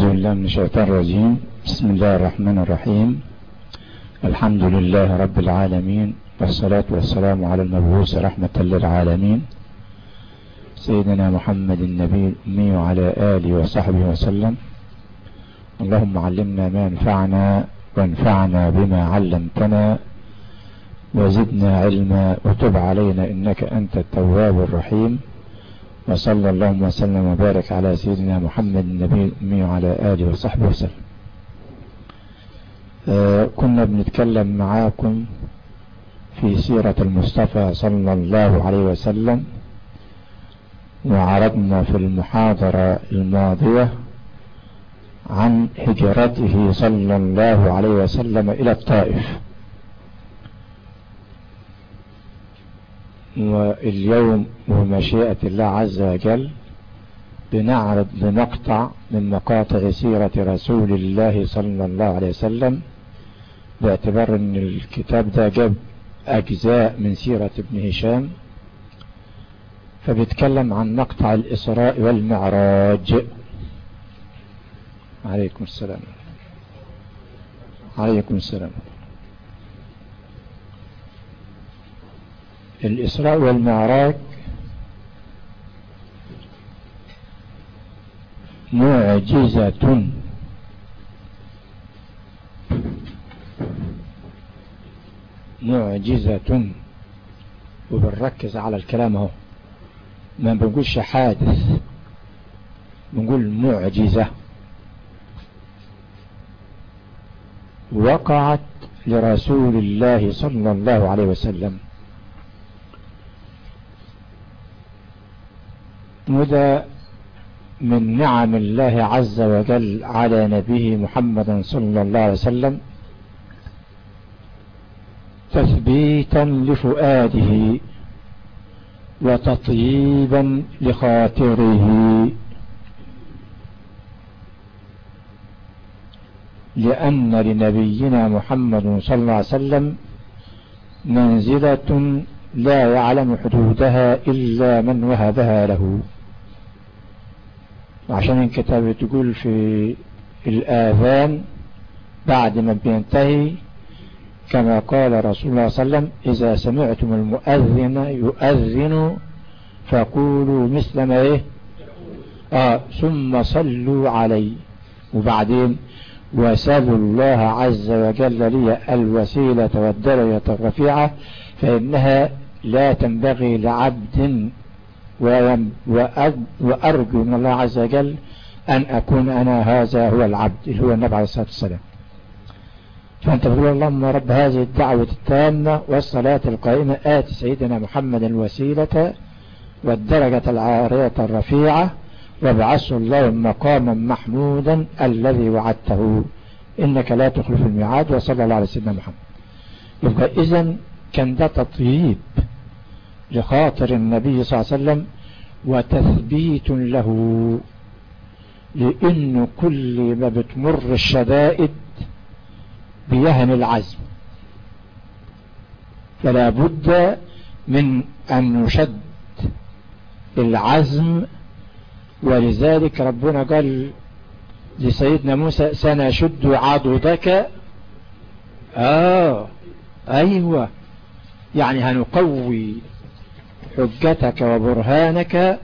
أعوذ بالله من الشيطان الرجيم. بسم الله الرحمن الرحيم. الحمد لله رب العالمين والصلاة والسلام على المبعوث رحمة للعالمين. سيدنا محمد النبي الأمي وعلى آله وصحبه وسلم. اللهم علمنا ما ينفعنا وانفعنا بما علمتنا وزدنا علما وتب علينا إنك أنت التواب الرحيم. وصلى اللهم وسلم وبارك على سيدنا محمد النبي الأمي وعلى آله وصحبه وسلم. آه كنا بنتكلم معاكم في سيرة المصطفى صلى الله عليه وسلم وعرضنا في المحاضرة الماضية عن هجرته صلى الله عليه وسلم إلى الطائف. واليوم بمشيئة الله عز وجل بنعرض لمقطع من مقاطع سيرة رسول الله صلى الله عليه وسلم باعتبار إن الكتاب ده جاب أجزاء من سيرة ابن هشام فبيتكلم عن مقطع الإسراء والمعراج. عليكم السلام. عليكم السلام. الإسراء والمعراج معجزة. معجزة. وبنركز على الكلام أهو. ما بنقولش حادث بنقول معجزة. وقعت لرسول الله صلى الله عليه وسلم. وده من نعم الله عز وجل على نبيه محمد صلى الله عليه وسلم تثبيتا لفؤاده وتطييبا لخاطره لأن لنبينا محمد صلى الله عليه وسلم منزلة لا يعلم حدودها إلا من وهبها له وعشان الكتاب تقول في الآذان بعد ما بينتهي كما قال رسول الله صلى الله عليه وسلم إذا سمعتم المؤذن يؤذن فقولوا مثل ما إيه؟ آه ثم صلوا علي وبعدين وسألوا الله عز وجل لي الوسيلة والدرجة الرفيعة فإنها لا تنبغي لعبد وأرجو من الله عز وجل أن أكون أنا هذا هو العبد اللي هو النبي عليه الصلاة والسلام. فأنت بتقول اللهم رب هذه الدعوة التامة والصلاة القائمة آت سيدنا محمد الوسيلة والدرجة العارية الرفيعة وابعثه الله مقاما محمودا الذي وعدته. إنك لا تخلف الميعاد وصلى الله على سيدنا محمد. يبقى إذن كان ده تطييب لخاطر النبي صلى الله عليه وسلم وتثبيت له لأنه كل ما بتمر الشدائد بيهن العزم. فلا بد من أن نشد العزم. ولذلك ربنا قال لسيدنا موسى سنشد عضدك. آه أيوة. يعني هنقوي حجتك وبرهانك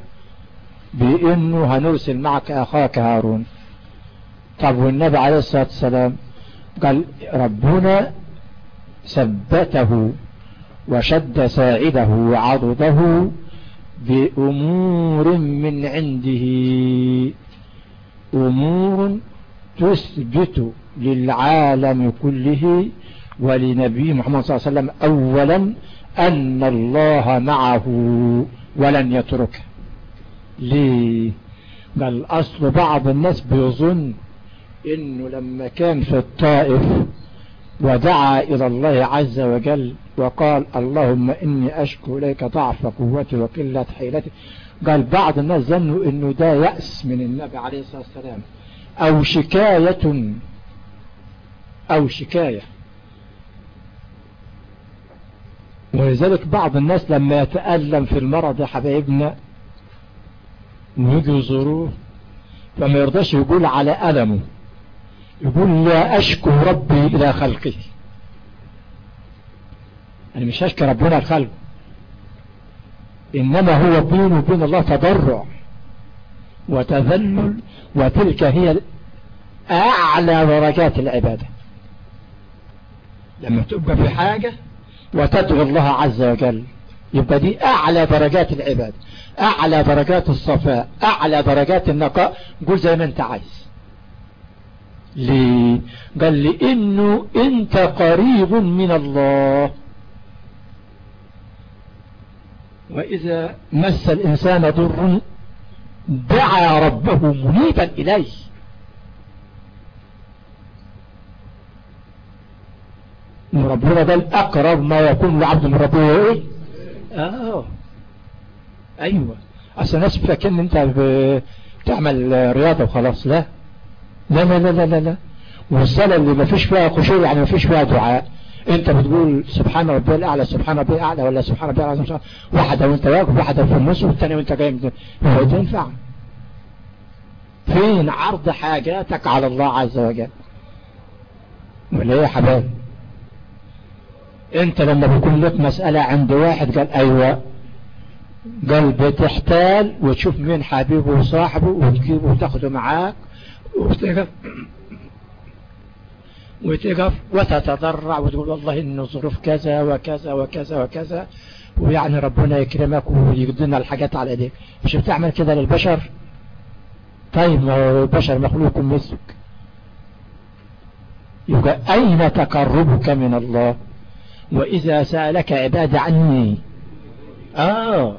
بأنه هنرسل معك أخاك هارون. طب والنبي عليه الصلاة والسلام قال ربنا ثبته وشد ساعده وعضده بأمور من عنده. أمور تثبت للعالم كله ولنبي محمد صلى الله عليه وسلم أولا أن الله معه ولن يتركه. ليه؟ بل أصل بعض الناس بيظن إنه لما كان في الطائف ودعا إلى الله عز وجل وقال اللهم إني أشكو إليك ضعف قوتي وقلة حيلتي. قال بعض الناس ظنوا إنه ده يأس من النبي عليه الصلاة والسلام. أو شكاية. أو شكاية. ولذلك بعض الناس لما يتألم في المرض يا حبايبنا ويجوا يزوروه فما يرضاش يقول على ألمه يقول لا أشكو ربي إلى خلقه. أنا مش أشكي ربنا الخلق إنما هو بينه وبين الله تضرع وتذلل وتلك هي أعلى درجات العبادة. لما تبقى في حاجة وتدعو الله عز وجل. يبقى دي أعلى درجات العبادة أعلى درجات الصفاء أعلى درجات النقاء. قول زي ما أنت عايز. ليه؟ قال لي إنه أنت قريب من الله. وإذا مس الإنسان ضر دعا ربه منيبا إليه. ربنا ده الأقرب ما يكون لعبد من ربه. إيه؟ آه. أيوة. أصل الناس فاكرين أنت بتعمل رياضة وخلاص. لا. لا لا لا لا لا, لا. والصلاة اللي ما فيش فيها خشوع يعني ما فيش فيها دعاء. أنت بتقول سبحان ربي الأعلى سبحان ربي الأعلى ولا سبحان ربي الأعلى واحدة وأنت واقف واحدة في النص والثانية وأنت جاي من هو تنفع فين عرض حاجاتك على الله عز وجل؟ ولا إيه يا حبايبي انت لما بيكون لك مسألة عند واحد قال أيوه قال بتحتال وتشوف مين حبيبه وصاحبه وتجيبه وتاخده معاك وتقف وتقف وتتضرع وتقول والله ان ظروف كذا وكذا وكذا وكذا ويعني ربنا يكرمك ويقدرنا الحاجات على إيديك. مش بتعمل كده للبشر؟ طيب ما البشر مخلوق مثلك يبقى أين تقربك من الله؟ وإذا سألك عباد عني آه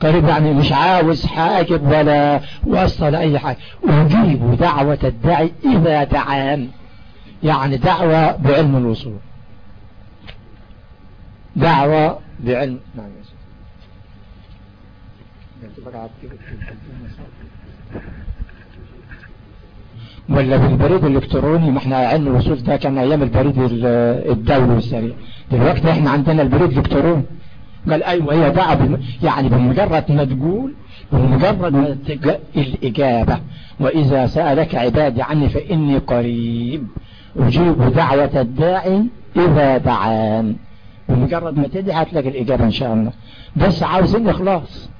قريب يعني مش عاوز حاجب ولا وصل أي حاجة. أجيب دعوة الداعي إذا دعان. يعني دعوة بعلم الوصول. دعوة بعلم. نعم ولا بالبريد الإلكتروني ما إحنا علم الوصول ده كان أيام البريد الدولي والسريع. دلوقتي إحنا عندنا البريد الإلكتروني. قال أيوه هي دعوة يعني بمجرد ما تقول بمجرد ما الإجابة. وإذا سألك عبادي عني فإني قريب. أجيب دعوة الداعي إذا دعان. بمجرد ما تدعي هتلاقي الإجابة إن شاء الله. بس عاوزين إخلاص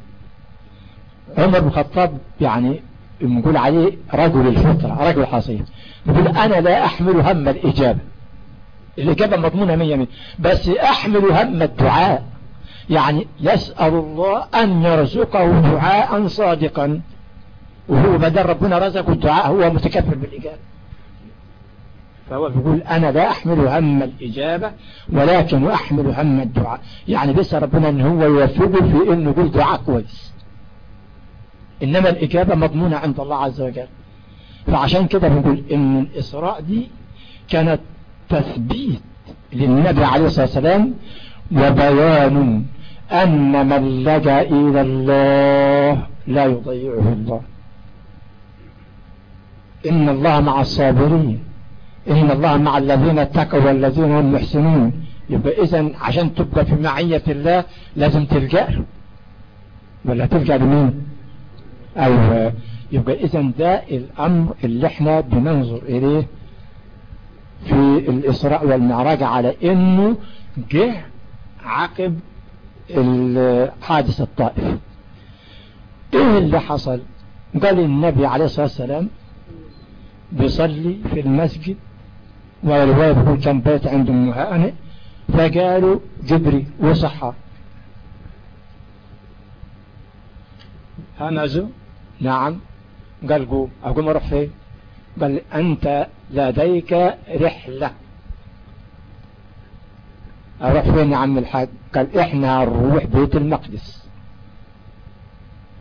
عمر بن الخطاب يعني نقول عليه رجل الفطرة رجل حصير. يقول أنا لا أحمل هم الإجابة. الإجابة مضمونة مية مية. بس أحمل هم الدعاء. يعني يسأل الله أن يرزقه دعاء صادقا. وهو بدل ربنا رزقه الدعاء هو متكفل بالإجابة. فهو بيقول أنا لا أحمل هم الإجابة ولكن أحمل هم الدعاء. يعني بس ربنا أن هو يوفقه في أنه يقول دعاء كويس. إنما الإجابة مضمونة عند الله عز وجل. فعشان كده بنقول إن الإسراء دي كانت تثبيت للنبي عليه الصلاة والسلام وبيان أن من لجأ إلى الله لا يضيعه الله. إن الله مع الصابرين. إن الله مع الذين اتقوا والذين هم محسنون. يبقى إذا عشان تبقى في معية الله لازم تلجأ. ولا تلجأ لمين؟ أيوة يبقى إذا ده الأمر اللي إحنا بننظر إليه في الإسراء والمعراج على إنه جه عقب حادث الطائف. إيه اللي حصل؟ قال النبي عليه الصلاة والسلام بيصلي في المسجد بيقول كان بيت عند هانئ فقالوا جبري وصحى. همزوا نعم. قال قوم اقوم أروح فين؟ قال أنت لديك رحلة. أروح فين يا عم الحاج؟ قال إحنا هنروح بيت المقدس.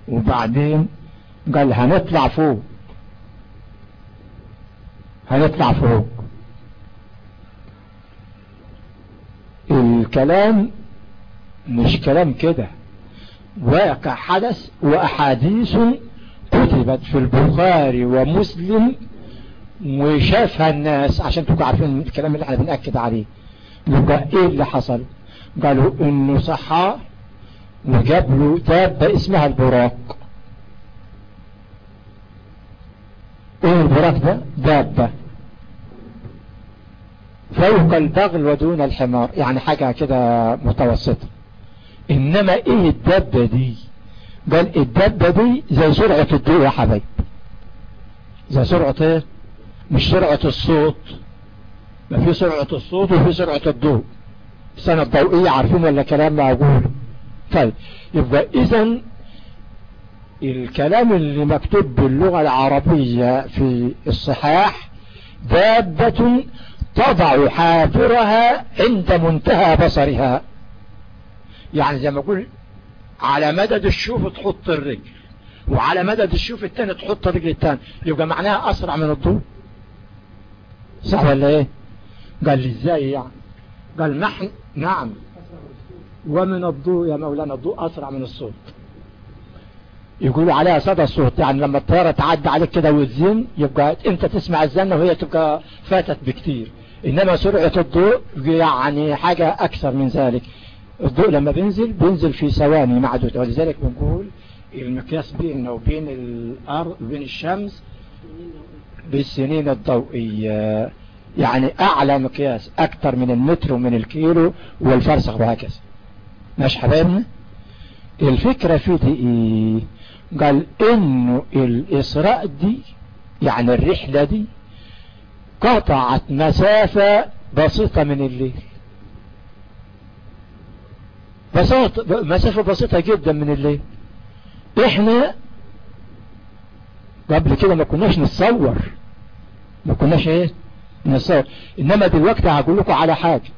وبعدين قال هنطلع فوق. هنطلع فوق. الكلام مش كلام كده. واقع حدث وأحاديث كتبت في البخاري ومسلم وشافها الناس عشان تبقوا عارفين الكلام اللي إحنا بنأكد عليه. يبقى إيه اللي حصل؟ قالوا إنه صحى وجاب له دابة اسمها البراق. البراق ده؟ دابة. فوق البغل ودون الحمار. يعني حاجة كده متوسطة. إنما إيه الدابة دي؟ قال الدابة دي زي سرعة الضوء يا حبايب زي سرعة إيه؟ مش سرعة الصوت. ما في سرعة الصوت وفي سرعة الضوء. السنة الضوئية عارفين ولا كلام معقول؟ طيب يبقى إذا الكلام اللي مكتوب باللغة العربية في الصحاح دابة تضع حافرها عند منتهى بصرها. يعني زي ما أقول على مدد الشوف تحط الرجل وعلى مدد الشوف التاني تحط الرجل التاني. يبقى معناها أسرع من الضوء. صح ولا إيه؟ قال لي إزاي يعني؟ قال نحن نعم. ومن الضوء يا مولانا الضوء أسرع من الصوت. يقولوا عليها صدى الصوت يعني لما الطيارة تعدي عليك كده وتزن يبقى أنت تسمع الزنة وهي تبقى فاتت بكتير. إنما سرعة الضوء يعني حاجة أكثر من ذلك. الضوء لما بينزل بينزل في ثواني معدودة ولذلك بنقول المقياس بيننا وبين الأرض وبين الشمس بالسنين الضوئية. يعني أعلى مقياس أكثر من المتر ومن الكيلو والفرسخ وهكذا. ماشي حبايبنا؟ الفكرة في دي إيه؟ قال إنه الإسراء دي يعني الرحلة دي قطعت مسافة بسيطة من الليل. بسيطة مسافة بسيطة جدا من الليل. إحنا قبل كده ما كناش نتصور. ما كناش إيه؟ نتصور. إنما دلوقتي هقول لكم على حاجة.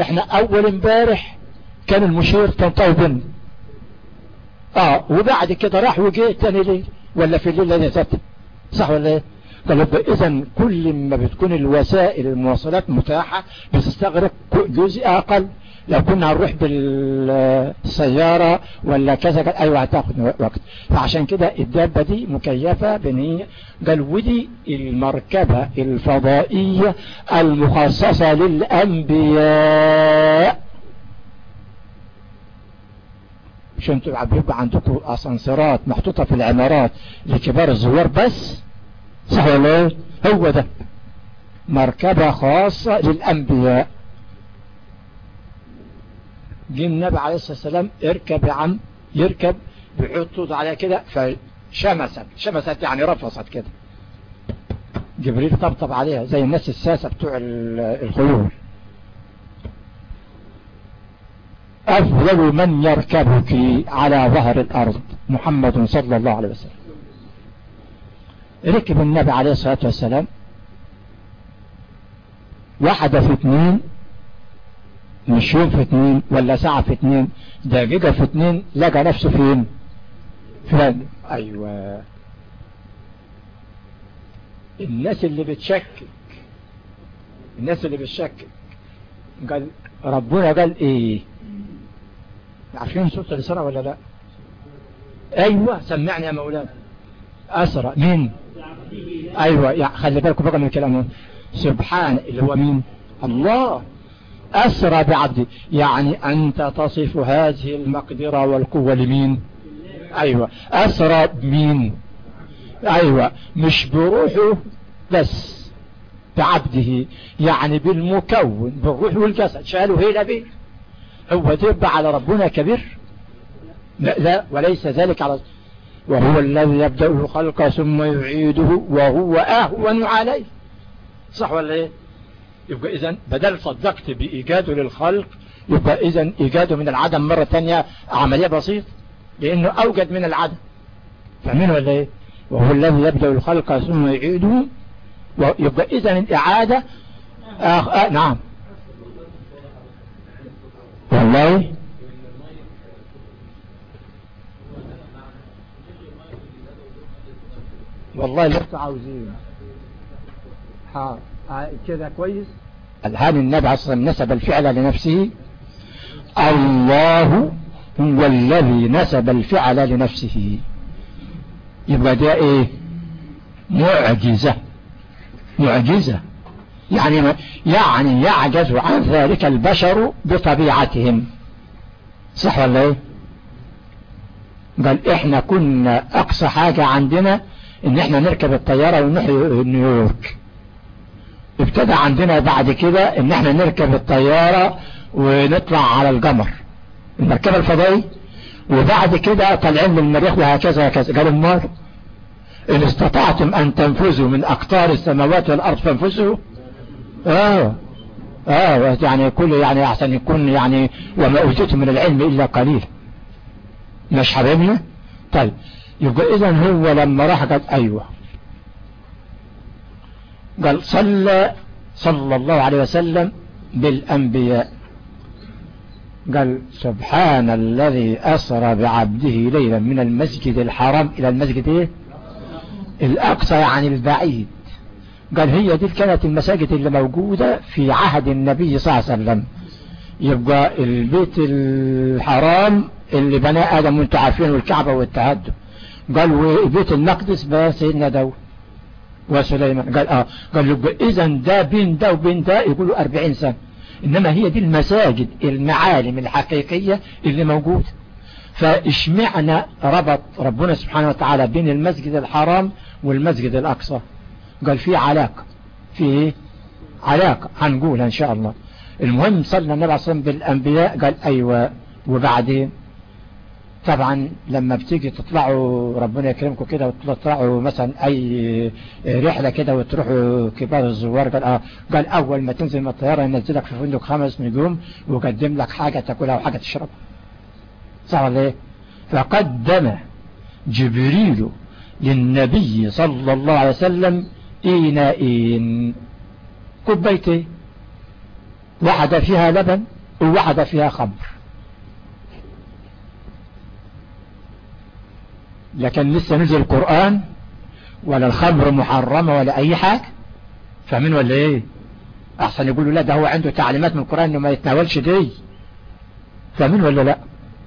إحنا أول امبارح كان المشير تنطوي بنا آه وبعد كده راح وجه تاني ليل. ولا في الليل اللي ذاته صح ولا إيه؟ طيب اذا كل ما بتكون الوسائل المواصلات متاحة بتستغرق جزء أقل. لو كنا هنروح بالسيارة ولا كذا أيوه هتاخد وقت. فعشان كده الدابة دي مكيفة بإن هي ودي المركبة الفضائية المخصصة للأنبياء. مش أنتوا بيبقى عندكم اسانسيرات محطوطة في العمارات لكبار الزوار بس. صح ولا إيه؟ هو ده. مركبة خاصة للأنبياء. جه النبي عليه الصلاة والسلام اركب يا عم يركب بيحط على كده فشمست شمست يعني رفصت كده. جبريل طبطب عليها زي الناس الساسة بتوع الخيول. أفضل من يركبك على ظهر الأرض محمد صلى الله عليه وسلم. ركب النبي عليه الصلاة والسلام واحدة في اثنين مش يوم في اثنين ولا ساعة في اثنين دقيقة في اثنين لقى نفسه فين؟ فين؟ أيوه. الناس اللي بتشكك الناس اللي بتشكك. قال ربنا قال إيه؟ عارفين صوت الإسراء ولا لا؟ أيوه سمعني يا مولانا. أسرى مين؟ أيوه خلي بالكم بقى من الكلام سبحان اللي هو مين؟ الله. أسرى بعبده يعني أنت تصف هذه المقدرة والقوة لمين؟ أيوة. أسرى بمين؟ أيوة. مش بروحه بس بعبده. يعني بالمكون بالروح والجسد. شالوا هيلا بيه هو تبع على ربنا كبير. لا, لا وليس ذلك على وهو الذي يبدأ الخلق ثم يعيده وهو أهون عليه. صح ولا إيه؟ يبقى اذا بدل صدقت بإيجاده للخلق يبقى اذا إيجاده من العدم مرة تانية عملية بسيطة لأنه أوجد من العدم. فاهمين ولا إيه وهو الذي يبدأ الخلق ثم يعيده يبقى اذا الإعادة آخ... آه نعم. والله. والله لست عاوزين. حاضر. كده كويس؟ الهان النبي الصلاة نسب الفعل لنفسه. الله هو الذي نسب الفعل لنفسه. يبقى ده إيه؟ معجزة. معجزة. يعني يعني يعجز عن ذلك البشر بطبيعتهم. صح ولا إيه؟ قال إحنا كنا أقصى حاجة عندنا إن إحنا نركب الطيارة ونروح نيويورك. ابتدى عندنا بعد كده إن إحنا نركب الطيارة ونطلع على القمر. المركبة الفضائي وبعد كده طالعين من المريخ وهكذا وهكذا. قالوا النار إن استطعتم أن تنفذوا من أقطار السماوات والأرض فانفذوا؟ آه. آه. يعني كل يعني أحسن يكون يعني وما أوتيتم من العلم إلا قليل. مش حبيبنا طيب. يبقى اذا هو لما راح قال أيوه. قال صلى صلى الله عليه وسلم بالأنبياء. قال سبحان الذي أسرى بعبده ليلا من المسجد الحرام إلى المسجد إيه؟ الأقصى يعني البعيد. قال هي دي كانت المساجد اللي موجودة في عهد النبي صلى الله عليه وسلم. يبقى البيت الحرام اللي بناه آدم وأنتم عارفين والكعبة والتهدم قال وبيت المقدس بقى سيدنا داود. وسليمان. قال آه. قال يبقى اذا ده بين ده وبين ده يقولوا 40 سنة. إنما هي دي المساجد المعالم الحقيقية اللي موجودة. فاشمعنا ربط ربنا سبحانه وتعالى بين المسجد الحرام والمسجد الأقصى. قال في علاقة في إيه علاقة هنقولها إن شاء الله. المهم صلى النبي عليه الصلاة بالأنبياء. قال أيوه. وبعدين طبعا لما بتيجي تطلعوا ربنا يكرمكم كده وتطلعوا مثلا أي رحلة كده وتروحوا كبار الزوار قال آه قال أول ما تنزل من الطيارة ينزلك في فندق خمس نجوم ويقدم لك حاجة تاكلها وحاجة تشربها. صح ولا إيه؟ فقدم جبريل للنبي صلى الله عليه وسلم إناءين كوبايتين واحدة فيها لبن وواحدة فيها خمر. لكن لسه نزل القرآن ولا الخمر محرمة ولا أي حاجة. فاهمين ولا إيه؟ أحسن يقولوا لا ده هو عنده تعليمات من القرآن إنه ما يتناولش دي. فاهمين ولا لا؟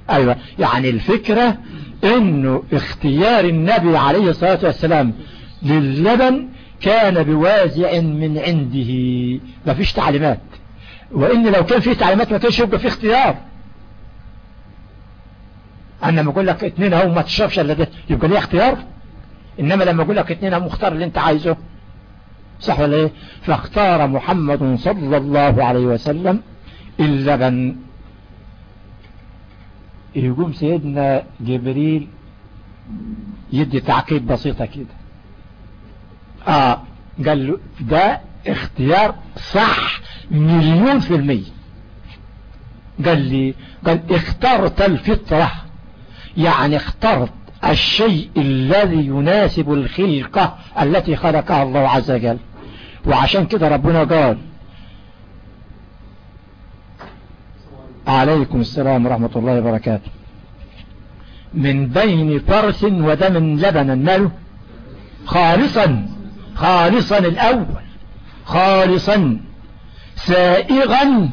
أيوه. يعني الفكرة إنه اختيار النبي عليه الصلاة والسلام للبن كان بوازع من عنده. ما فيش تعليمات. وإن لو كان فيه تعليمات ما كانش يبقى فيه اختيار. أنا لما أقول لك اتنين أهو ما تشربش إلا ده يبقى ليه اختيار؟ إنما لما أقول لك اتنين أهو مختار اللي أنت عايزه. صح ولا إيه؟ فاختار محمد صلى الله عليه وسلم اللبن يقوم سيدنا جبريل يدي تعقيد بسيطة كده. آه قال له ده اختيار صح مليون في المية. قال لي قال اخترت الفطرة. يعني اخترت الشيء الذي يناسب الخلقة التي خلقها الله عز وجل. وعشان كده ربنا قال عليكم السلام ورحمة الله وبركاته. من بين فرس ودم لبنا ماله؟ خالصا خالصا الأول خالصا سائغا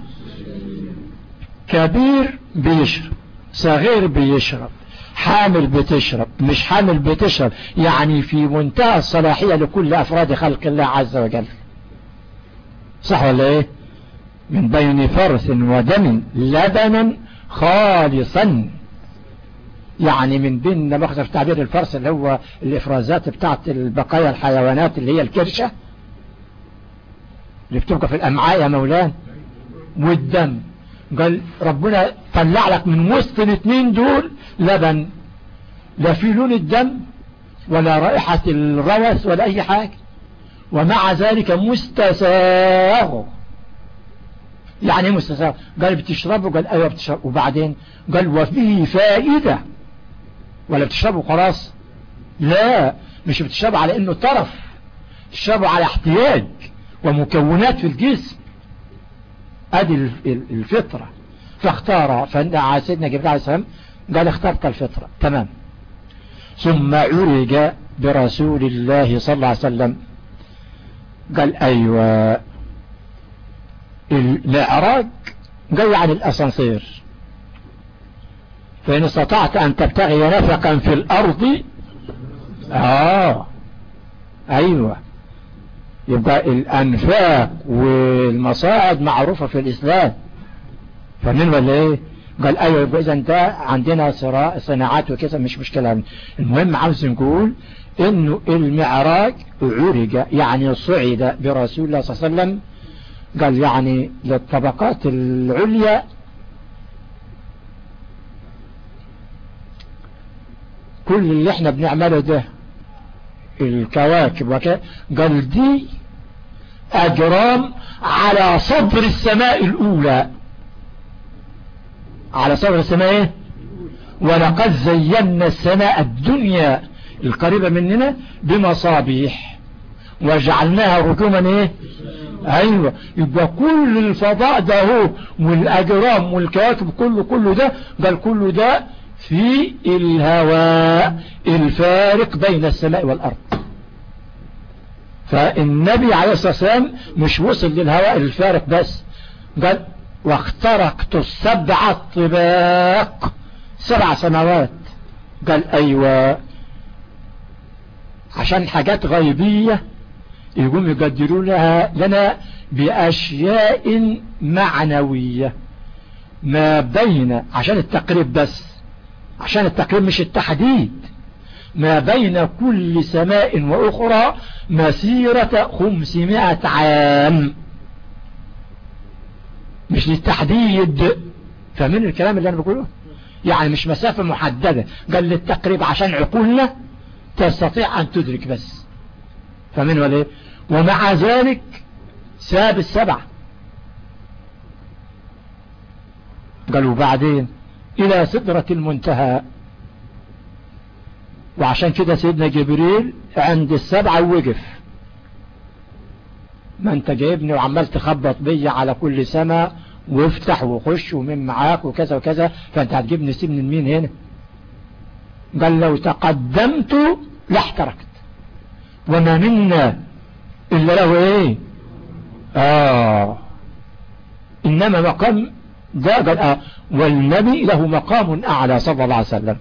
كبير بيشرب صغير بيشرب. حامل بتشرب مش حامل بتشرب يعني في منتهى الصلاحية لكل أفراد خلق الله عز وجل. صح ولا إيه؟ من بين فرث ودم لبنا خالصا. يعني من بين مخزر تعبير الفرس اللي هو الإفرازات بتاعت البقايا الحيوانات اللي هي الكرشة. اللي بتبقى في الأمعاء يا مولان والدم. قال ربنا طلع لك من وسط الاثنين دول لبن لا في لون الدم ولا رائحة الروث ولا أي حاجة. ومع ذلك مستساغ. يعني إيه مستساغ؟ قال بتشربه قال أيوه بتشرب وبعدين قال وفيه فائدة. ولا بتشربه خلاص؟ لا. مش بتشربه على إنه طرف. تشربه على احتياج ومكونات في الجسم. أدي الفطرة. فاختار سيدنا جبريل عليه السلام قال اخترت الفطرة. تمام. ثم عرج برسول الله صلى الله عليه وسلم. قال أيوه. المعراج جاي عن الأسانسير. فإن استطعت أن تبتغي نفقا في الأرض آه. أيوه. يبقى الأنفاق والمصاعد معروفة في الإسلام. فمن ولا إيه؟ قال أيوه يبقى اذا ده عندنا صناعات وكذا مش مشكلة. المهم عاوز نقول إنه المعراج عرج يعني صعد برسول الله صلى الله عليه وسلم. قال يعني للطبقات العليا. كل اللي إحنا بنعمله ده الكواكب وكذا قال دي أجرام على صدر السماء الأولى. على صدر السماء إيه؟ ولقد زينا السماء الدنيا القريبة مننا بمصابيح وجعلناها رجوما إيه؟ أيوه. يبقى كل الفضاء ده هو والأجرام والكواكب كله كله ده قال كله ده في الهواء الفارق بين السماء والأرض. فالنبي عليه الصلاة والسلام مش وصل للهواء الفارق بس قال واخترقت السبع الطباق سبع سنوات قال أيوه. عشان حاجات غيبية يقوم يقدروا لنا بأشياء معنوية. ما بين عشان التقريب بس عشان التقريب مش التحديد. ما بين كل سماء وأخرى مسيرة خمسمائة عام. مش للتحديد. فمن الكلام اللي أنا بقوله؟ يعني مش مسافة محددة. قال للتقريب عشان عقولنا تستطيع أن تدرك بس. فمن وليه ومع ذلك ساب السبع. قالوا بعدين إلى سدرة المنتهى. وعشان كده سيدنا جبريل عند السبعة وقف. ما أنت جايبني وعمال تخبط بي على كل سماء وافتح وخش ومن معاك وكذا وكذا فأنت هتجيبني سيب من مين هنا؟ قال لو تقدمت لاحترقت. وما منا إلا له إيه؟ آه. إنما مقام ده قال آه. والنبي له مقام أعلى صلى الله عليه وسلم.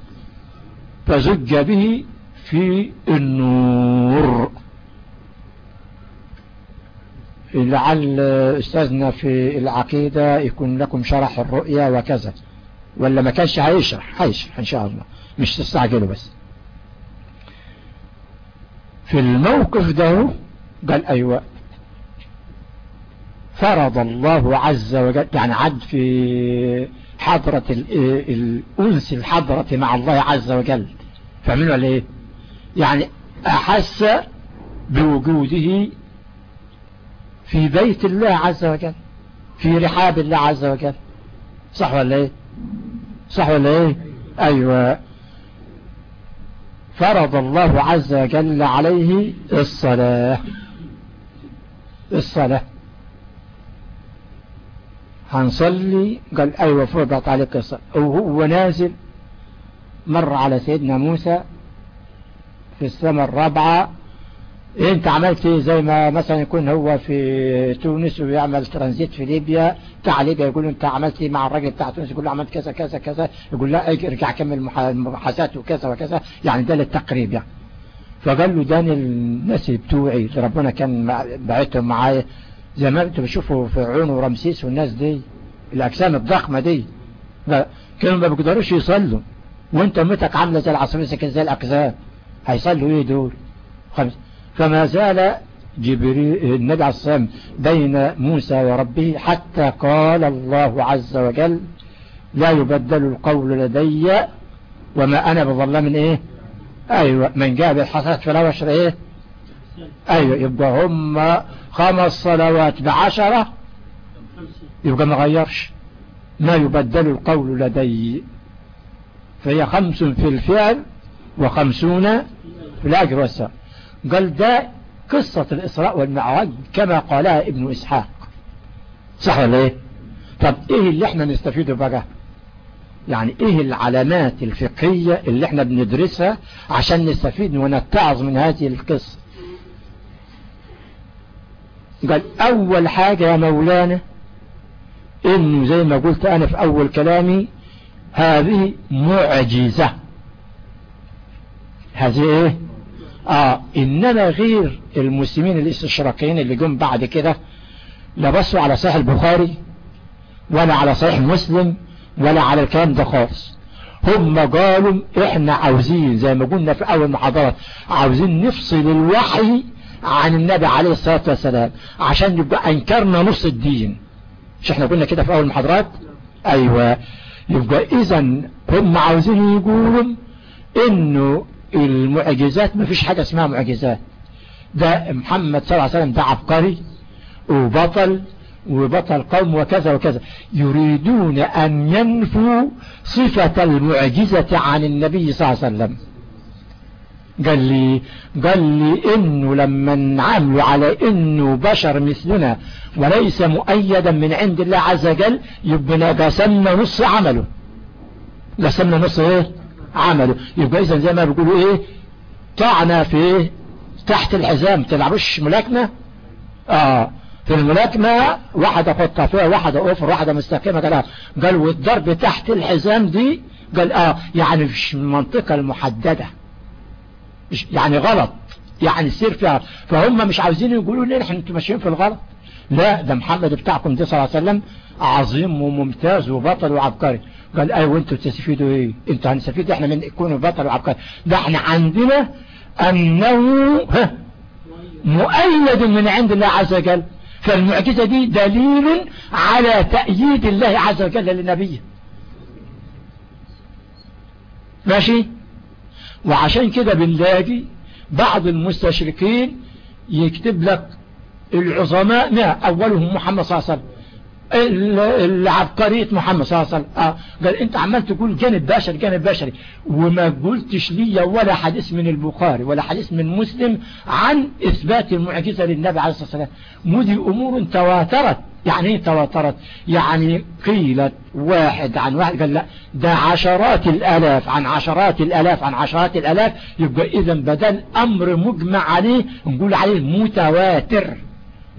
فزج به في النور. لعل أستاذنا في العقيدة يكون لكم شرح الرؤيا وكذا. ولا ما كانش هيشرح هيشرح إن شاء الله. مش تستعجلوا بس. في الموقف ده قال أيوه. فرض الله عز وجل يعني عد في حضرة الأنس الحضرة مع الله عز وجل. فاهمين ولا إيه؟ يعني أحس بوجوده في بيت الله عز وجل في رحاب الله عز وجل. صح ولا إيه؟ صح ولا إيه؟ أيوه. فرض الله عز وجل عليه الصلاة. الصلاة. هنصلي؟ قال أيوه فرضت عليك الصلاة. وهو نازل مر على سيدنا موسى في السماء الرابعة انت عملت إيه؟ زي ما مثلا يكون هو في تونس ويعمل ترانزيت في ليبيا بتاع ليبيا يقول انت عملت إيه مع الراجل بتاع تونس؟ يقول له عملت كذا كذا كذا. يقول لا ارجع كمل المحاسات وكذا وكذا. يعني ده للتقريب يعني. فقال له داني الناس بتوعي اللي ربنا كان بعتهم معايا. زي ما أنتوا بتشوفوا في عون ورمسيس والناس دي الأجسام الضخمة دي. كانوا ما بيقدروش يصلوا. وانت أمتك عاملة زي العصرية زي الأقزام. هيصلوا إيه دول؟ خمس فما زال جبريل النبي عليه الصلاة بين موسى وربه حتى قال الله عز وجل لا يبدل القول لدي وما أنا بظلم من إيه؟ أيوة من جاء بالحسنات فلا وشر إيه؟ أيوة يبقى هم خمس صلوات بعشرة يبقى ما غيرش. ما يبدل القول لدي. فهي خمس في الفعل وخمسون في الأجر والسلام قال ده قصة الإسراء والمعراج كما قالها ابن إسحاق. صح ولا إيه؟ طب إيه اللي إحنا نستفيده بقى؟ يعني إيه العلامات الفقهية اللي إحنا بندرسها عشان نستفيد ونتعظ من هذه القصة؟ قال أول حاجة يا مولانا إنه زي ما قلت أنا في أول كلامي هذه معجزة. هذه إيه؟ آه إنما غير المسلمين الاستشراقيين اللي جم بعد كده لا بصوا على صحيح البخاري ولا على صحيح مسلم ولا على الكلام ده خالص. هم قالوا إحنا عاوزين زي ما قلنا في أول محاضرة عاوزين نفصل الوحي عن النبي عليه الصلاة والسلام عشان يبقى أنكرنا نص الدين. مش إحنا قلنا كده في أول محاضرات؟ أيوه. يبقى اذا هم عاوزين يقولوا إنه المعجزات ما فيش حاجة اسمها معجزات. ده محمد صلى الله عليه وسلم ده عبقري وبطل وبطل قوم وكذا وكذا. يريدون أن ينفوا صفة المعجزة عن النبي صلى الله عليه وسلم. قال لي قال لي إنه لما نعامله على إنه بشر مثلنا وليس مؤيدا من عند الله عز وجل يبقى قسمنا نص عمله. قسمنا نص إيه؟ عمله. يبقى اذا زي ما بيقولوا إيه؟ طعنا في إيه تحت الحزام تلعبوش ملاكمة؟ آه. في الملاكمة واحدة خطة فيها واحدة اوفر واحدة مستقيمة قال قال والضرب تحت الحزام دي قال آه. يعني مش المنطقة المحددة. يعني غلط. يعني سير فيها. فهم مش عاوزين يقولوا ليه إحنا أنتوا ماشيين في الغلط. لا ده محمد بتاعكم دي صلى الله عليه وسلم عظيم وممتاز وبطل وعبقري. قال أيوه أنتوا تستفيدوا إيه؟ أنتوا هنستفيد إحنا من يكونوا بطل وعبقري. ده إحنا عندنا أنه مؤيد من عند الله عز وجل. فالمعجزة دي دليل على تأييد الله عز وجل لنبيه ماشي؟ وعشان كده بنلاقي بعض المستشركين يكتب لك العظماء ما أولهم محمد صلى الله عليه وسلم. العبقرية محمد صلى الله عليه وسلم. آه. قال أنت عمال تقول جانب بشري جانب بشري. وما قلتش لي ولا حديث من البخاري ولا حديث من مسلم عن إثبات المعجزة للنبي عليه الصلاة والسلام. مودي أمور تواترت. يعني إيه تواترت؟ يعني قيلت واحد عن واحد. قال لا ده عشرات الألاف عن عشرات الألاف عن عشرات الألاف. يبقى اذا بدل أمر مجمع عليه نقول عليه متواتر.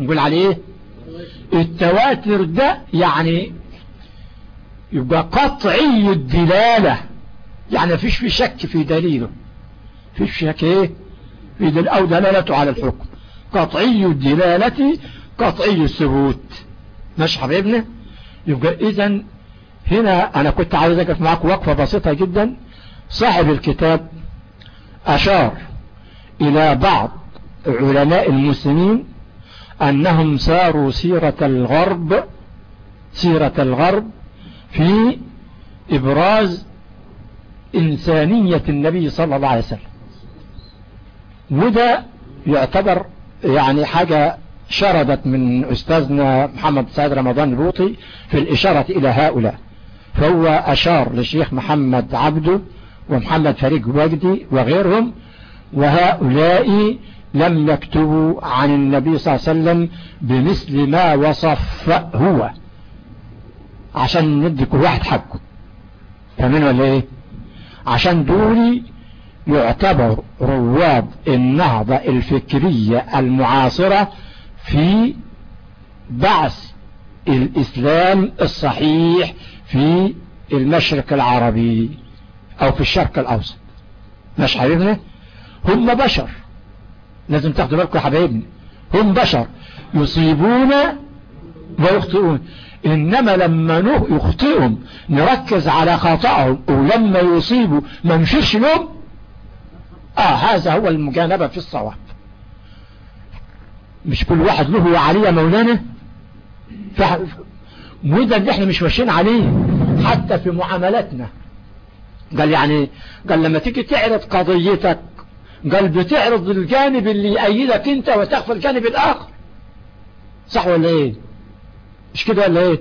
نقول عليه التواتر ده يعني يبقى قطعي الدلالة. يعني فيش في شك في دليله. فيش شك إيه؟ في دل أو دلالته على الحكم. قطعي الدلالة قطعي الثبوت. ماشي حبيبنا يبقى اذا هنا أنا كنت عاوز أقف معاك وقفة بسيطة جدا. صاحب الكتاب أشار إلى بعض علماء المسلمين أنهم ساروا سيرة الغرب سيرة الغرب في إبراز إنسانية النبي صلى الله عليه وسلم. وده يعتبر يعني حاجة شردت من أستاذنا محمد سعيد رمضان البوطي في الإشارة إلى هؤلاء. فهو أشار للشيخ محمد عبده ومحمد فريق وجدي وغيرهم وهؤلاء لم يكتبوا عن النبي صلى الله عليه وسلم بمثل ما وصف هو. عشان ندي كل واحد حقه. فاهمين ولا إيه؟ عشان دولي يعتبر رواد النهضة الفكرية المعاصرة في بعث الإسلام الصحيح في المشرق العربي أو في الشرق الأوسط. مش حبيبنا هم بشر. لازم تاخدوا بالكم يا حبايبنا. هم بشر يصيبون ويخطئون. إنما لما يخطئهم نركز على خطأهم ولما يصيبوا ما نشيرش لهم آه هذا هو المجانبة في الصواب. مش كل واحد له وعليه مولانا؟ وده اللي إحنا مش ماشيين عليه حتى في معاملاتنا. قال يعني قال لما تيجي تعرض قضيتك قال بتعرض الجانب اللي يأيدك انت وتخفى الجانب الآخر. صح ولا إيه؟ مش كده ولا إيه؟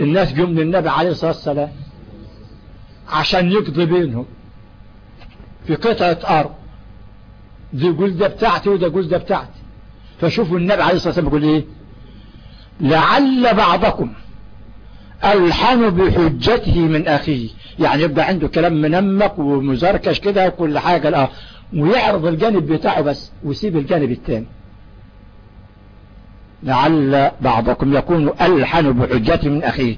الناس جم للنبي عليه الصلاة والسلام عشان يقضي بينهم في قطعة أرض. دي يقول ده بتاعتي وده يقول ده بتاعتي. فشوفوا النبي عليه الصلاة والسلام يقول إيه؟ لعل بعضكم ألحن بحجته من أخيه. يعني يبقى عنده كلام منمق ومزركش كده وكل حاجة. الآخر ويعرض الجانب بتاعه بس ويسيب الجانب الثاني لعل بعضكم يكون ألحن بحجته من أخيه.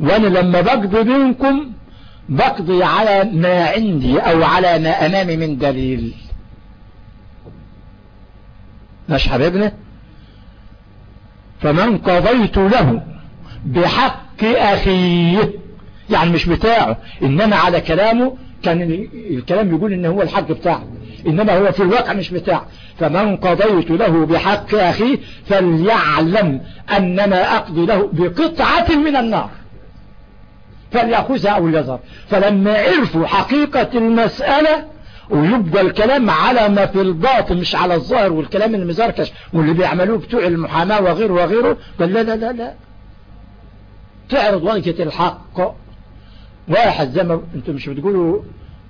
وأنا لما بقضي بينكم بقضي على ما عندي أو على ما أمامي من دليل. مش حبيبنا؟ فمن قضيت له بحق أخيه. يعني مش بتاعه. إنما على كلامه كان الكلام يقول إن هو الحق بتاعه. إنما هو في الواقع مش بتاعه. فمن قضيت له بحق أخيه فليعلم أنما أقضي له بقطعة من النار. فليأخذها أو ليظهر فلما عرفوا حقيقة المسألة ويبقى الكلام على ما في الباطن مش على الظاهر والكلام المزركش واللي بيعملوه بتوع المحاماة وغيره وغيره قال لا لا لا لا. تعرض وجهة الحق واحد زي ما أنتم مش بتقولوا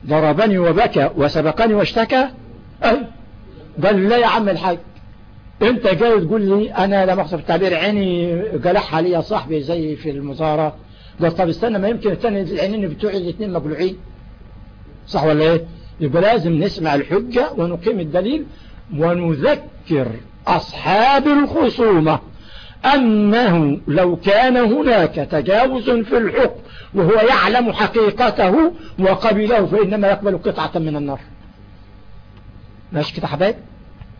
ضربني وبكى وسبقني واشتكى؟ أي. قال لا يا عم الحاج. انت جاي تقول لي أنا لا مقصد التعبير عيني جلحها لي يا صاحبي زي في المزارة. قال طب استنى ما يمكن الثاني العينين بتوعي الاثنين مقلوعين. صح ولا إيه؟ يبقى لازم نسمع الحجة ونقيم الدليل ونذكر أصحاب الخصومة. أنه لو كان هناك تجاوز في الحكم وهو يعلم حقيقته وقبله فإنما يقبل قطعة من النار. ماشي كده حبايب؟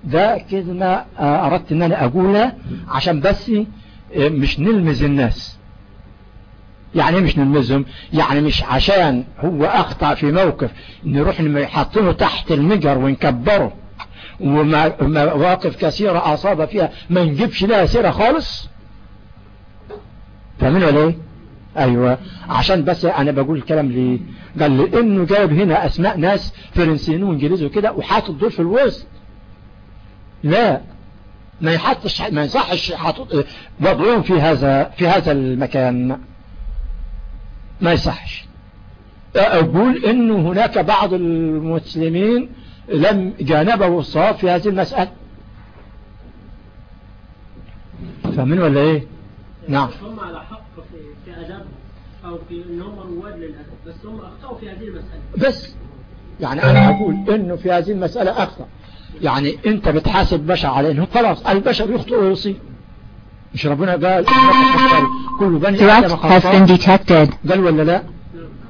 ده كده أردت أن أنا أقولها عشان بس مش نلمز الناس. يعني مش نلمزهم؟ يعني مش عشان هو أخطأ في موقف نروح نحطنه تحت المجر ونكبره. ومواقف كثيرة أصاب فيها. ما نجيبش لها سيرة خالص. فاهمين ولا إيه؟ أيوه. عشان بس أنا بقول الكلام ليه قال لي إنه جايب هنا أسماء ناس فرنسيين وإنجليز وكده وحاطط دول في الوسط. لا. ما يحطش ما يصحش حاطط وضعهم في هذا في هذا المكان. ما يصحش. أقول إنه هناك بعض المسلمين لم جانبه الصواب في هذه المسألة. فمن ولا إيه؟ نعم. هم على حق في, في أدب أو في إن هم رواد للأدب بس هم أخطأوا في هذه المسألة. بس. يعني أنا أقول إنه في هذه المسألة أخطأ. يعني أنت بتحاسب بشر على إنه خلاص البشر يخطئ ويصيب مش ربنا قال كل بني آدم خطأ. قال ولا لا؟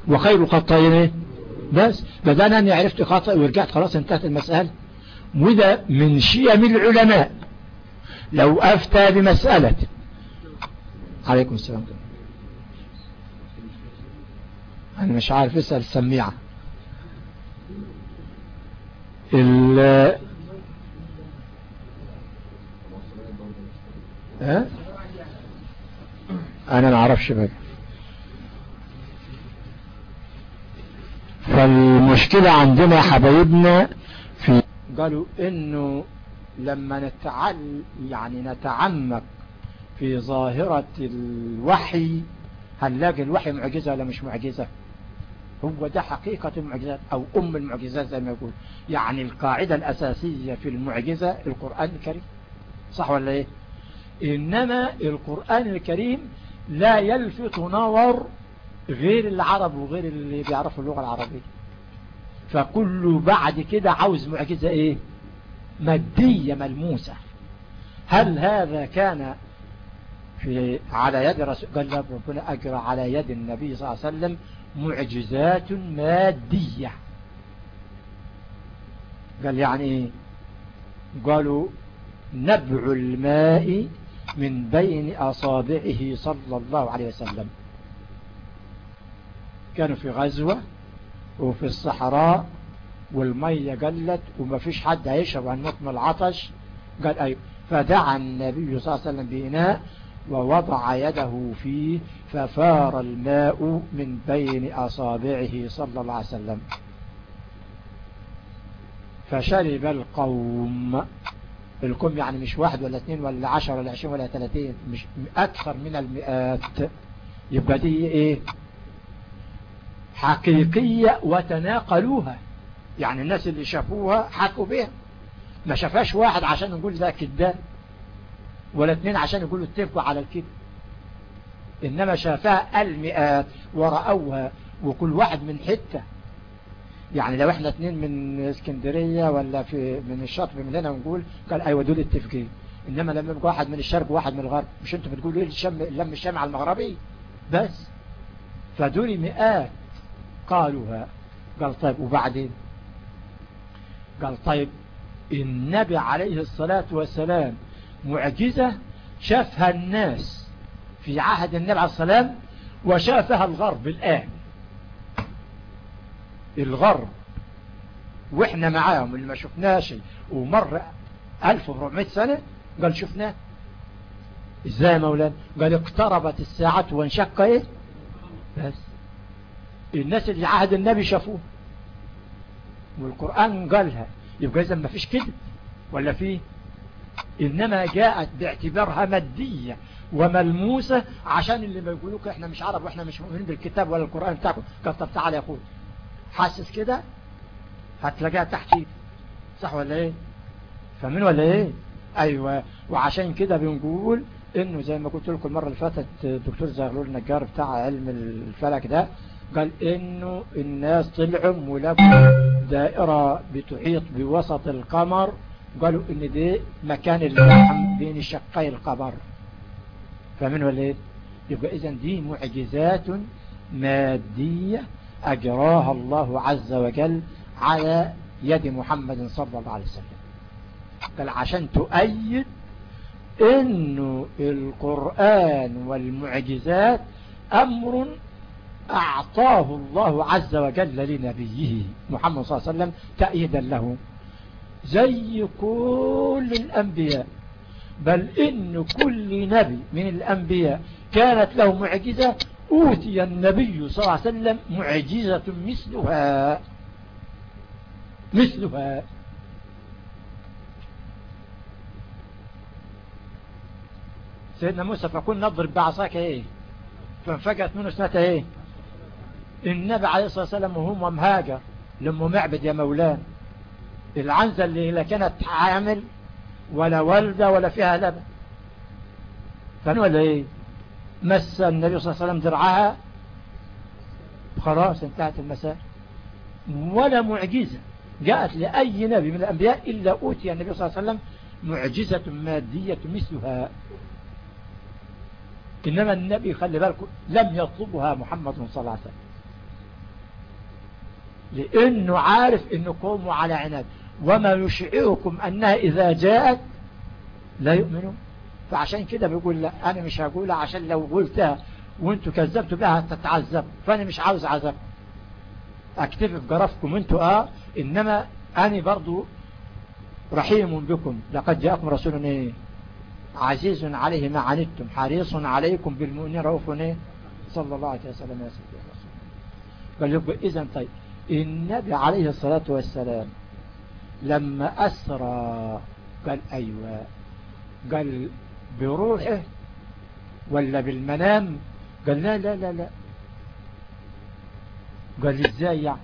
وخير الخطائين إيه؟ بس بدأنا أني عرفت خطأ ورجعت خلاص انتهت المسألة. وده من شيم العلماء لو أفتى بمسألة. عليكم السلام. أنا مش عارف اسأل السميعة ال ها؟ أنا ما أعرفش بقى. فالمشكلة عندنا حبايبنا في قالوا إنه لما نتعل يعني نتعمق في ظاهرة الوحي هنلاقي الوحي معجزة ولا مش معجزة؟ هو ده حقيقة المعجزات أو أم المعجزات زي ما يقول. يعني القاعدة الأساسية في المعجزة القرآن الكريم. صح ولا إيه؟ إنما القرآن الكريم لا يلفت نظر غير العرب وغير اللي بيعرفوا اللغة العربية. فكله بعد كده عاوز معجزة إيه؟ مادية ملموسة. هل هذا كان في على يد رسول قال ربنا أجرى على يد النبي صلى الله عليه وسلم معجزات مادية. قال يعني إيه؟ قالوا نبع الماء من بين أصابعه صلى الله عليه وسلم. كانوا في غزوة وفي الصحراء والمية قلت وما فيش حد هيشرب عن مطم العطش قال أيوه. فدعا النبي صلى الله عليه وسلم بإناء ووضع يده فيه ففار الماء من بين أصابعه صلى الله عليه وسلم. فشرب القوم. القوم يعني مش واحد ولا اثنين ولا عشر ولا عشرين ولا ثلاثين مش أكثر من المئات. يبقى دي إيه؟ حقيقية وتناقلوها. يعني الناس اللي شافوها حكوا بها ما شافهاش واحد عشان نقول ده كذاب ولا اثنين عشان يقولوا اتفقوا على الكذب. إنما شافها المئات ورأوها وكل واحد من حتة. يعني لو إحنا اثنين من اسكندرية ولا في من الشاطئ من هنا نقول قال أيوه دول اتفقين إنما لما يبقى واحد من الشرق وواحد من الغرب مش أنتوا بتقولوا إيه الشم لم الشام على المغربي؟ بس. فدول مئات. قالوها. قال طيب وبعدين؟ قال طيب النبي عليه الصلاة والسلام معجزة شافها الناس في عهد النبي عليه السلام وشافها الغرب الآن. الغرب وإحنا معاهم اللي ما شفناش ومر 1400 سنة قال شفناه. إزاي يا مولانا؟ قال اقتربت الساعة وانشق إيه؟ بس. الناس اللي عهد النبي شافوه. والقرآن قالها. يبقى اذا ما فيش كده ولا فيه إنما جاءت باعتبارها مادية وملموسة عشان اللي ما يقولوك إحنا مش عرب وإحنا مش مؤمنين بالكتاب ولا القرآن بتاعكم. طب تعالى يا حاسس كده؟ هتلاقيها تحت صح ولا إيه؟ فمن ولا إيه؟ أيوه. وعشان كده بنقول إنه زي ما قلت لكم المرة اللي فاتت الدكتور زغلول النجار بتاع علم الفلك ده قال إنه الناس طلعوا ولقوا دائرة بتحيط بوسط القمر. قالوا إن دي مكان اللحم بين شقي القمر. فمن ولا يبقى اذا دي معجزات مادية أجراها الله عز وجل على يد محمد صلى الله عليه وسلم. قال عشان تؤيد إنه القرآن والمعجزات أمر أعطاه الله عز وجل لنبيه محمد صلى الله عليه وسلم تأييدا له. زي كل الأنبياء بل إن كل نبي من الأنبياء كانت له معجزة أوتي النبي صلى الله عليه وسلم معجزة مثلها. مثلها. سيدنا موسى فكن نضرب بعصاك إيه؟ فانفجأت منه سنة إيه؟ النبي عليه الصلاة والسلام وهو مهاجر لأم معبد يا مولانا. العنزة اللي لا كانت حامل ولا والدة ولا فيها لبن. فن ولا إيه؟ مس النبي صلى الله عليه وسلم درعها خلاص انتهت المساء ولا معجزة. جاءت لأي نبي من الأنبياء إلا أوتي النبي صلى الله عليه وسلم معجزة مادية مثلها. إنما النبي خلي بالكم لم يطلبها محمد صلى الله عليه وسلم. لأنه عارف أن قوموا على عناد. وما يشعركم أنها إذا جاءت لا يؤمنون. فعشان كده بيقول لا أنا مش هقولها عشان لو قلتها وأنتوا كذبتوا بها تتعذب فأنا مش عاوز عذاب. أكتفي في جرفكم أنتوا آه إنما أنا برضو رحيم بكم. لقد جاءكم رسول إيه؟ عزيز عليه ما عنتم حريص عليكم بالمؤمنين رؤوف إيه؟ صلى الله عليه وسلم يا سيدي الرسول. قال يبقى اذا طيب. النبي عليه الصلاة والسلام لما أسرى قال أيوة قال بروحه ولا بالمنام؟ قال لا لا لا لا. قال إزاي يعني؟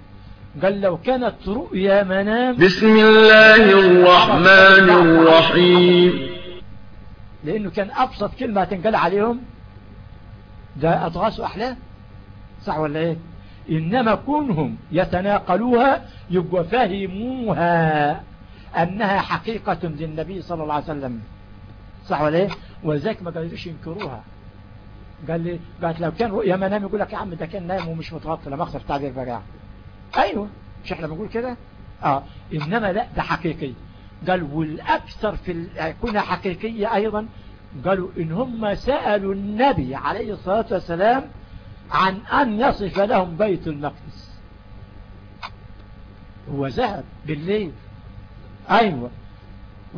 قال لو كانت رؤيا منام. بسم الله الرحمن الرحيم. لأنه كان أبسط كلمة تنقل عليهم. ده أضغاث أحلام صح ولا إيه؟ إنما كونهم يتناقلوها يبقى فهموها أنها حقيقة للنبي صلى الله عليه وسلم. صح ولا إيه؟ ولذلك ما قدروش ينكروها. قال لي قالت لو كان رؤيا منام يقول لك يا عم ده كان نايم ومش متغطى لما اخسر تعبير بقى. أيوه مش إحنا بنقول كده؟ آه إنما لا ده حقيقي. قال والأكثر في كونها حقيقية أيضا قالوا إن هم سألوا النبي عليه الصلاة والسلام عن أن يصف لهم بيت المقدس. هو ذهب بالليل. أيوه.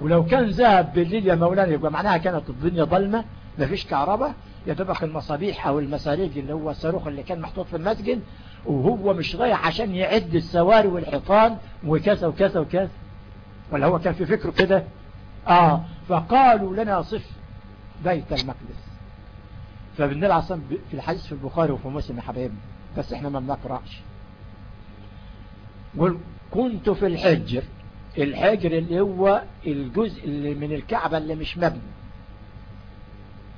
ولو كان ذهب بالليل يا مولانا يبقى معناها كانت الدنيا ظلمة مفيش كهرباء يدبق المصابيح أو المساريج اللي هو الصاروخ اللي كان محطوط في المسجد وهو مش رايح عشان يعد السواري والحيطان وكذا وكذا وكذا. ولا هو كان في فكره كده؟ آه. فقالوا لنا صف بيت المقدس. فبنلعب عصام في الحديث في البخاري وفي مسلم يا حبايبنا بس إحنا ما بنقرأش. قل كنت في الحجر. الحجر اللي هو الجزء اللي من الكعبة اللي مش مبني.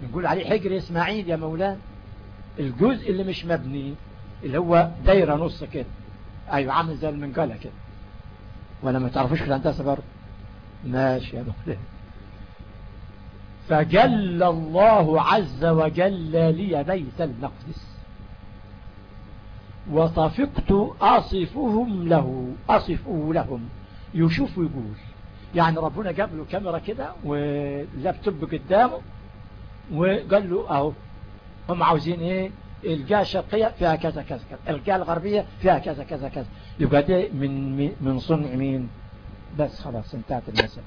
نقول عليه حجر إسماعيل يا مولانا. الجزء اللي مش مبني اللي هو دايرة نص كده. أيوه عامل زي المنقلة كده. ولا ما تعرفوش في الهندسة برضه؟ ماشي يا مولانا. فجل الله عز وجل لي بيت المقدس. وطفقت أصفهم له أصفه لهم. يشوف ويقول يعني ربنا جاب له كاميرا كده ولابتوب قدامه وقال له أهو هم عاوزين إيه؟ الجهة الشرقية فيها كذا كذا كذا الجهة الغربية فيها كذا كذا كذا. يبقى ده من من صنع مين؟ بس خلاص انتهت المسألة.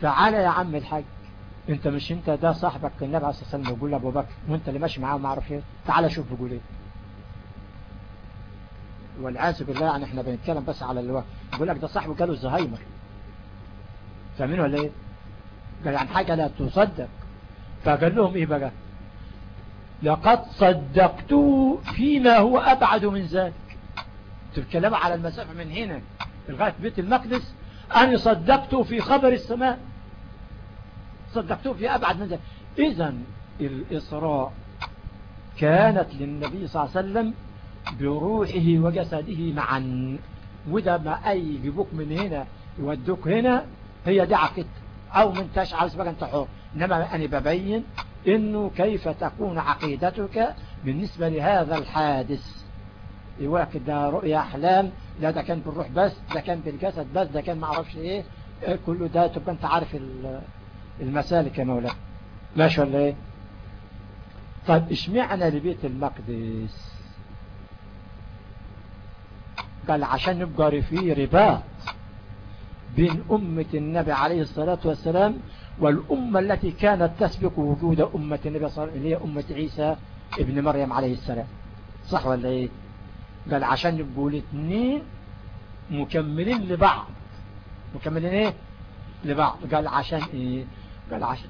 تعالى يا عم الحاج. انت مش انت ده صاحبك النبي عليه الصلاة والسلام بيقول لابو بكر وانت اللي ماشي معاه ما اعرف إيه تعالى شوف بيقول إيه. والعياذ بالله يعني إحنا بنتكلم بس على اللي هو بيقول لك ده صاحبه جاله الزهايمر. فاهمين ولا إيه؟ قال عن حاجة لا تصدق. فقال لهم إيه بقى؟ لقد صدقته فيما هو أبعد من ذلك. تتكلم على المسافة من هنا لغاية بيت المقدس. أنا صدقته في خبر السماء. صدقته في أبعد من ذلك إذا الإسراء كانت للنبي صلى الله عليه وسلم بروحه وجسده معا. وده ما أي يجيبوك من هنا يودوك هنا هي دي عقيدة أو من تشعر بقى أنت حر إنما أنا ببين إنه كيف تكون عقيدتك بالنسبة لهذا الحادث. يواك ده رؤيا أحلام. لا ده كان بالروح بس ده كان بالجسد بس ده كان معرفش إيه. كله ده تبقى أنت عارف المسالك يا مولانا ماشي ولا إيه طيب اشمعنى لبيت المقدس؟ قال عشان نبقى في رباط بين أمة النبي عليه الصلاة والسلام والأمة التي كانت تسبق وجود أمة النبي صلى الله عليه وسلم هي أمة عيسى ابن مريم عليه السلام. صح ولا إيه؟ قال عشان يبقوا الاثنين مكملين لبعض. مكملين إيه؟ لبعض. قال عشان إيه؟ قال عشان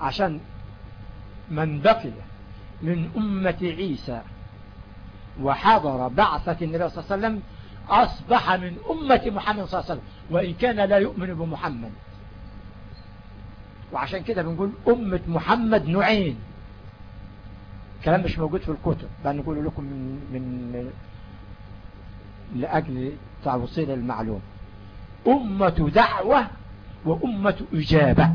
عشان من بقي من أمة عيسى وحضر بعثة النبي صلى الله عليه وسلم أصبح من أمة محمد صلى الله عليه وسلم وإن كان لا يؤمن بمحمد. وعشان كده بنقول أمة محمد نوعين. كلام مش موجود في الكتب بقى نقول لكم من, من لأجل توصيل المعلوم. أمة دعوة وأمة إجابة.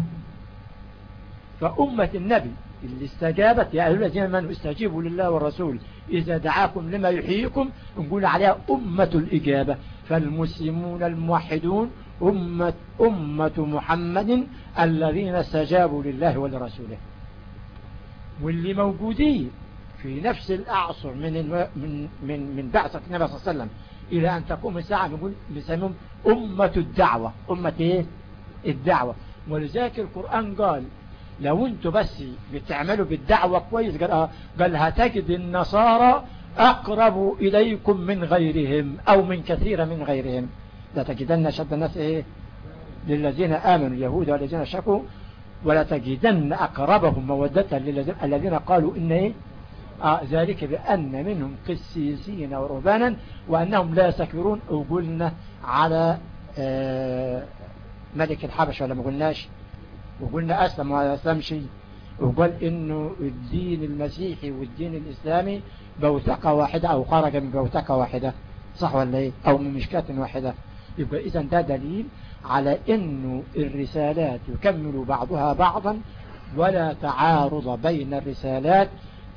فأمة النبي اللي استجابت يا أهل الذين من استجيبوا لله والرسول إذا دعاكم لما يحييكم نقول عليها أمة الإجابة. فالمسلمون الموحدون أمة, أمة محمد الذين استجابوا لله ولرسوله. واللي موجودين في نفس الأعصر من من من من بعثة النبي صلى الله عليه وسلم إلى أن تقوم الساعة نقول نسميهم أمة الدعوة. أمة إيه؟ الدعوة. ولذلك القرآن قال لو أنتوا بس بتعملوا بالدعوة كويس قال, آه قال هتجد النصارى أقرب إليكم من غيرهم أو من كثير من غيرهم. لا تجدن شد الناس إيه؟ للذين آمنوا اليهود والذين شكوا. ولا تجدن أقربهم مودة للذين قالوا إن إيه؟ آه ذلك بأن منهم قسيسين ورهبانا وأنهم لا يستكبرون. وقلنا على آه ملك الحبش ولا ما قلناش؟ وقلنا أسلم ولا أسلمش وقال إنه الدين المسيحي والدين الإسلامي بوتقة واحدة أو خرج من بوتقة واحدة. صح ولا إيه؟ أو من مشكاة واحدة. يبقى إذا ده دليل على إنه الرسالات يكمل بعضها بعضا ولا تعارض بين الرسالات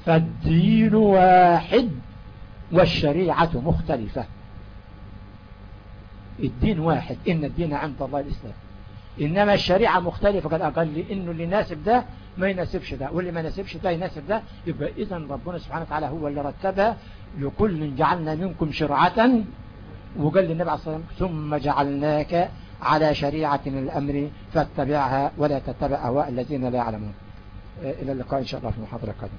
فالدين واحد والشريعة مختلفة. الدين واحد إن الدين عند الله الإسلام. إنما الشريعة مختلفة. قد أقل لأنه اللي يناسب ده ما يناسبش ده واللي ما يناسبش ده يناسب ده. يبقى إذا ربنا سبحانه وتعالى هو اللي رتبها. لكل جعلنا منكم شرعة. وقال للنبي عليه الصلاة والسلام ثم جعلناك على شريعة الأمر فاتبعها ولا تتبع أهواء الذين لا يعلمون. إلى اللقاء إن شاء الله في المحاضرة القادمة